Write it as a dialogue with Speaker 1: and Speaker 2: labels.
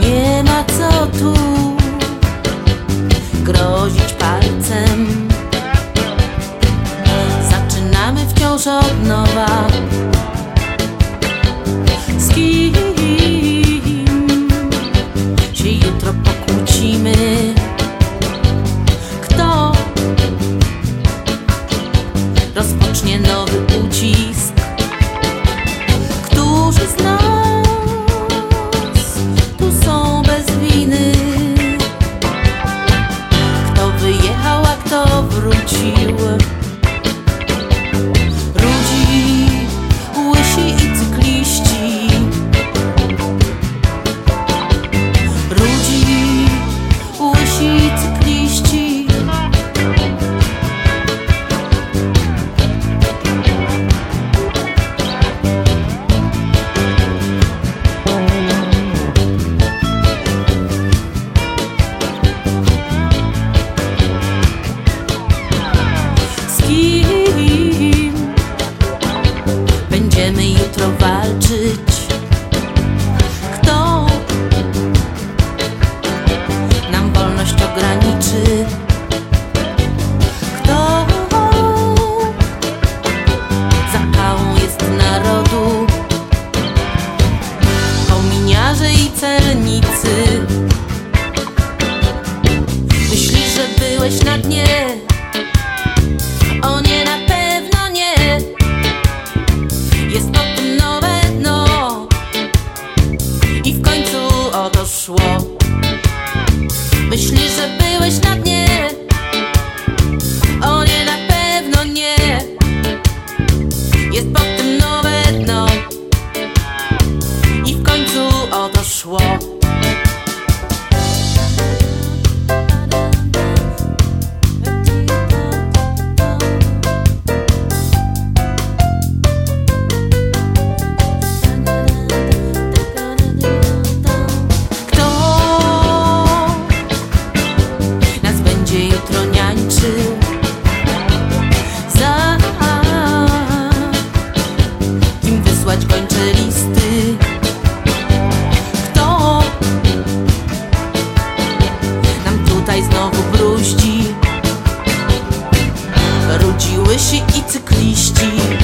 Speaker 1: Nie ma co tu te jutro walczyć? Kto nam wolność ograniczy? Kto zapałą jest narodu? Kominiarze i celnicy Myślisz, że byłeś na dnie Słyszy a cykliści.